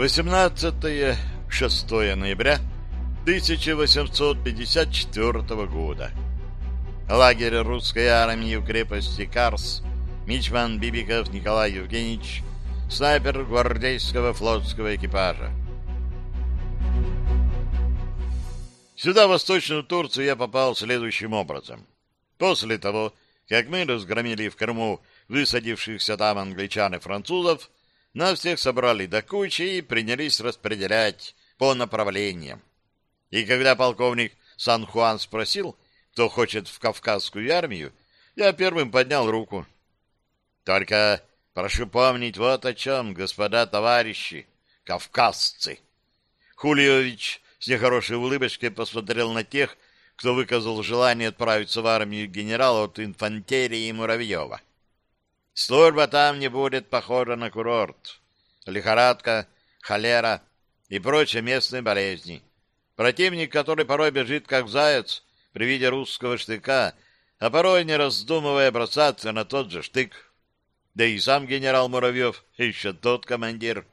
18-6 ноября 1854 года. Лагерь русской армии в крепости Карс. Мичман Бибиков Николай Евгеньевич, снайпер гвардейского флотского экипажа. Сюда, в Восточную Турцию, я попал следующим образом. После того, как мы разгромили в Крыму высадившихся там англичан и французов, нас всех собрали до кучи и принялись распределять по направлениям. И когда полковник Сан-Хуан спросил, кто хочет в Кавказскую армию, я первым поднял руку. Только прошу помнить вот о чем, господа товарищи, кавказцы. Хулиович с нехорошей улыбочкой посмотрел на тех, кто выказал желание отправиться в армию генерала от инфантерии Муравьева. Служба там не будет похожа на курорт. Лихорадка, холера и прочие местные болезни. Противник, который порой бежит как заяц при виде русского штыка, а порой, не раздумывая, бросаться на тот же штык. Да и сам генерал Муравьев еще тот командир.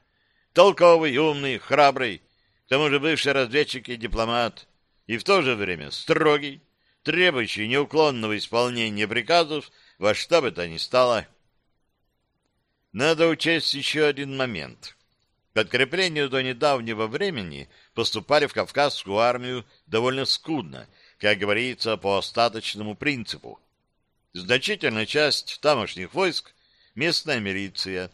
Толковый, умный, храбрый, к тому же бывший разведчик и дипломат, и в то же время строгий, требующий неуклонного исполнения приказов во что бы то ни стало. Надо учесть еще один момент. Подкреплению до недавнего времени поступали в Кавказскую армию довольно скудно, как говорится, по остаточному принципу. Значительная часть тамошних войск — местная милиция.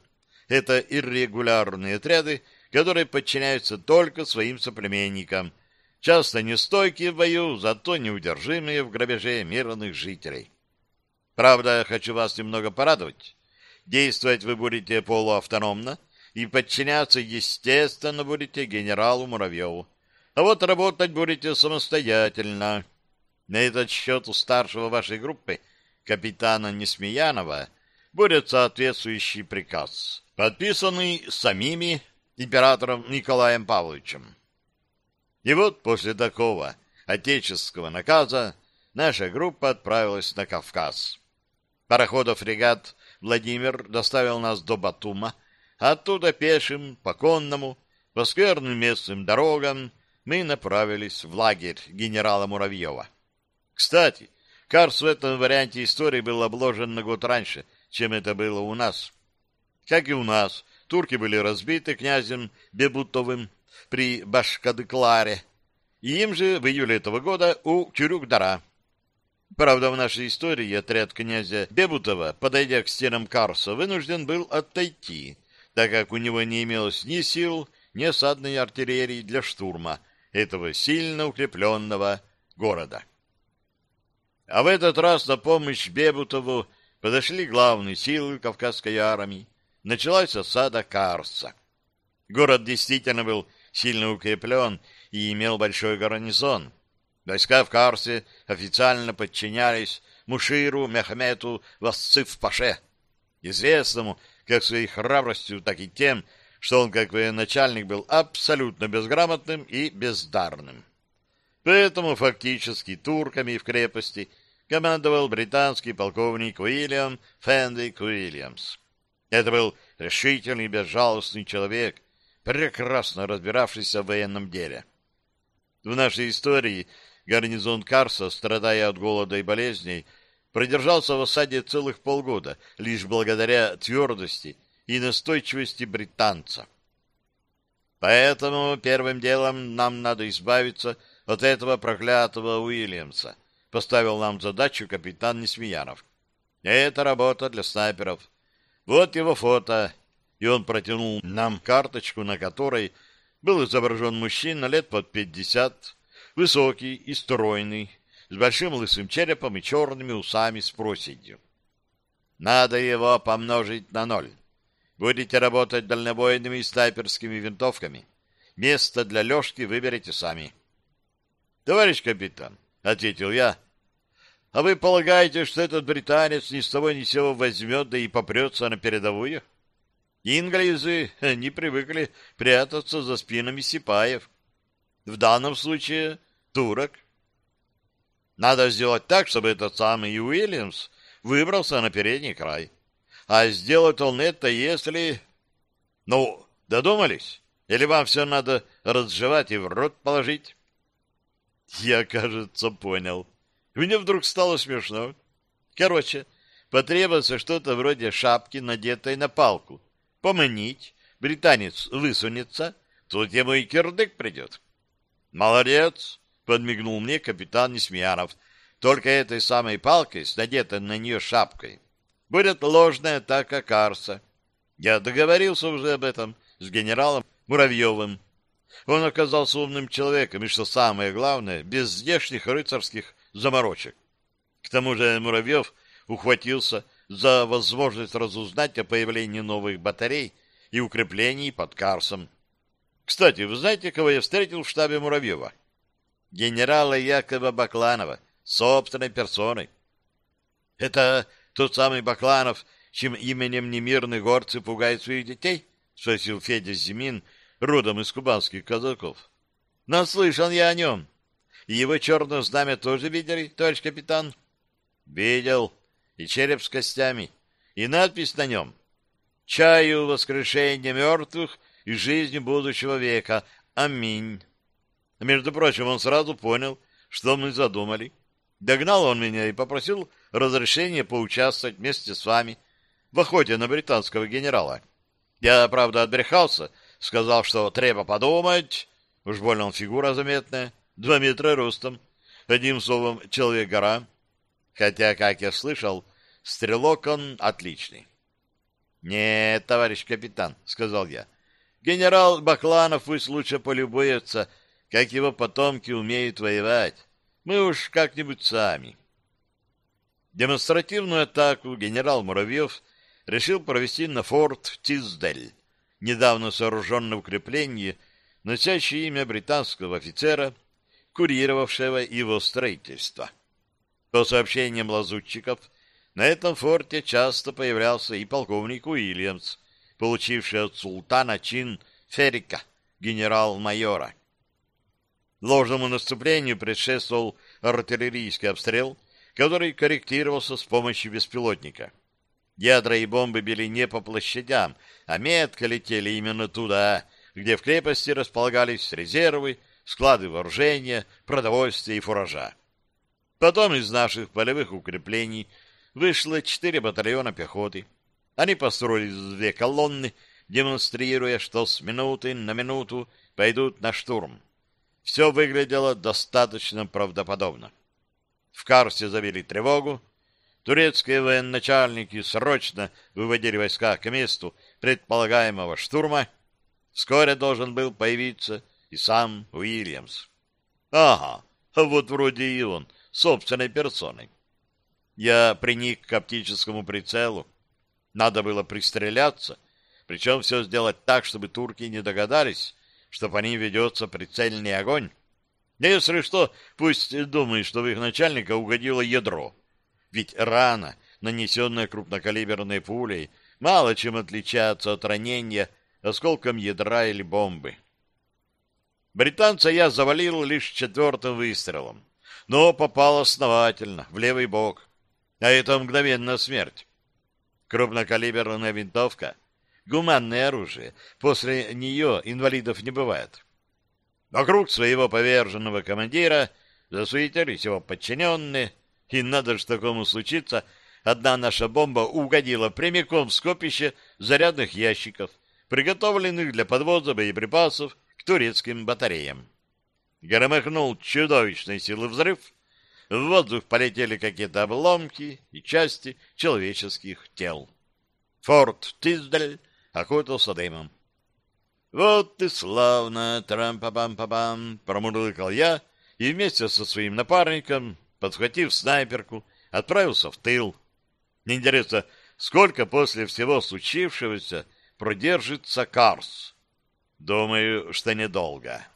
Это иррегулярные отряды, которые подчиняются только своим соплеменникам, часто нестойкие в бою, зато неудержимые в грабеже мирных жителей. Правда, хочу вас немного порадовать. Действовать вы будете полуавтономно и подчиняться, естественно, будете генералу Муравьеву. А вот работать будете самостоятельно. На этот счет у старшего вашей группы, капитана Несмеянова, будет соответствующий приказ, подписанный самими императором Николаем Павловичем. И вот после такого отеческого наказа наша группа отправилась на Кавказ. Пароходов-фрегат Владимир доставил нас до Батума, оттуда пешим, по конному, по скверным местным дорогам мы направились в лагерь генерала Муравьева. Кстати, Карс в этом варианте истории был обложен на год раньше, чем это было у нас. Как и у нас, турки были разбиты князем Бебутовым при Башкадыкларе, и им же в июле этого года у Чурюк-Дара Правда, в нашей истории отряд князя Бебутова, подойдя к стенам Карса, вынужден был отойти, так как у него не имелось ни сил, ни осадной артиллерии для штурма этого сильно укрепленного города. А в этот раз на помощь Бебутову подошли главные силы Кавказской армии. Началась осада Карса. Город действительно был сильно укреплен и имел большой гарнизон — Войска в Карсе официально подчинялись Муширу Мехмету Васциф-Паше, известному как своей храбростью, так и тем, что он как военачальник был абсолютно безграмотным и бездарным. Поэтому фактически турками в крепости командовал британский полковник Уильям Фендик Уильямс. Это был решительный безжалостный человек, прекрасно разбиравшийся в военном деле. В нашей истории гарнизон Карса, страдая от голода и болезней, продержался в осаде целых полгода, лишь благодаря твердости и настойчивости британца. Поэтому первым делом нам надо избавиться от этого проклятого Уильямса, поставил нам задачу капитан Несмеянов. Это работа для снайперов. Вот его фото, и он протянул нам карточку, на которой был изображен мужчина лет под пятьдесят, Высокий и стройный, с большим лысым черепом и черными усами с проседью. Надо его помножить на ноль. Будете работать дальнобойными и снайперскими винтовками. Место для лёжки выберете сами. — Товарищ капитан, — ответил я, — а вы полагаете, что этот британец ни с того ни с сего возьмет да и попрется на передовую? Инглизы не привыкли прятаться за спинами сипаев. В данном случае турок. Надо сделать так, чтобы этот самый Уильямс выбрался на передний край. А сделать он это, если... Ну, додумались? Или вам все надо разжевать и в рот положить? Я, кажется, понял. Мне вдруг стало смешно. Короче, потребуется что-то вроде шапки, надетой на палку. Поманить, британец высунется, тут ему и кирдык придет. Молодец, подмигнул мне капитан Несмеянов. Только этой самой палкой с надетой на нее шапкой будет ложная атака Карса. Я договорился уже об этом с генералом Муравьевым. Он оказался умным человеком и, что самое главное, без здешних рыцарских заморочек. К тому же Муравьев ухватился за возможность разузнать о появлении новых батарей и укреплений под Карсом. Кстати, вы знаете, кого я встретил в штабе Муравьева? Генерала Якова Бакланова, собственной персоной. Это тот самый Бакланов, чем именем немирных горцы пугают своих детей? Спросил Федя Зимин, родом из кубанских казаков. Наслышан я о нем. И его черное знамя тоже видели, товарищ капитан? Видел. И череп с костями. И надпись на нем. Чаю воскрешения мертвых и жизни будущего века. Аминь. Между прочим, он сразу понял, что мы задумали. Догнал он меня и попросил разрешения поучаствовать вместе с вами в охоте на британского генерала. Я, правда, отбрехался, сказал, что треба подумать. Уж больно он фигура заметная, два метра ростом. Одним словом, человек-гора. Хотя, как я слышал, стрелок он отличный. — Нет, товарищ капитан, — сказал я, — генерал Бакланов пусть лучше полюбуется, как его потомки умеют воевать. Мы уж как-нибудь сами. Демонстративную атаку генерал Муравьев решил провести на форт Тиздель, недавно сооруженное укрепление, носящее имя британского офицера, курировавшего его строительство. По сообщениям лазутчиков, на этом форте часто появлялся и полковник Уильямс, получивший от султана чин Ферика, генерал-майора. Ложному наступлению предшествовал артиллерийский обстрел, который корректировался с помощью беспилотника. Ядра и бомбы били не по площадям, а метко летели именно туда, где в крепости располагались резервы, склады вооружения, продовольствия и фуража. Потом из наших полевых укреплений вышло четыре батальона пехоты. Они построились в две колонны, демонстрируя, что с минуты на минуту пойдут на штурм. Все выглядело достаточно правдоподобно. В Карсе завели тревогу. Турецкие военачальники срочно выводили войска к месту предполагаемого штурма. Вскоре должен был появиться и сам Уильямс. Ага, вот вроде и он, собственной персоной. Я приник к оптическому прицелу. Надо было пристреляться, причем все сделать так, чтобы турки не догадались, что по ним ведется прицельный огонь. Если что, пусть думают, что в их начальника угодило ядро. Ведь рана, нанесенная крупнокалиберной пулей, мало чем отличается от ранения осколком ядра или бомбы. Британца я завалил лишь четвертым выстрелом, но попал основательно, в левый бок. А это мгновенная смерть. Крупнокалиберная винтовка гуманное оружие. После нее инвалидов не бывает. Вокруг своего поверженного командира засуетились его подчиненные, и надо же такому случиться, одна наша бомба угодила прямиком в скопище зарядных ящиков, приготовленных для подвоза боеприпасов к турецким батареям. Громыхнул чудовищной силы взрыв, в воздух полетели какие-то обломки и части человеческих тел. Форт Тиздель окутался дымом. «Вот и славно! Трам-па-пам-па-пам!» — промурлыкал я и вместе со своим напарником, подхватив снайперку, отправился в тыл. Интересно, сколько после всего случившегося продержится Карс? Думаю, что недолго.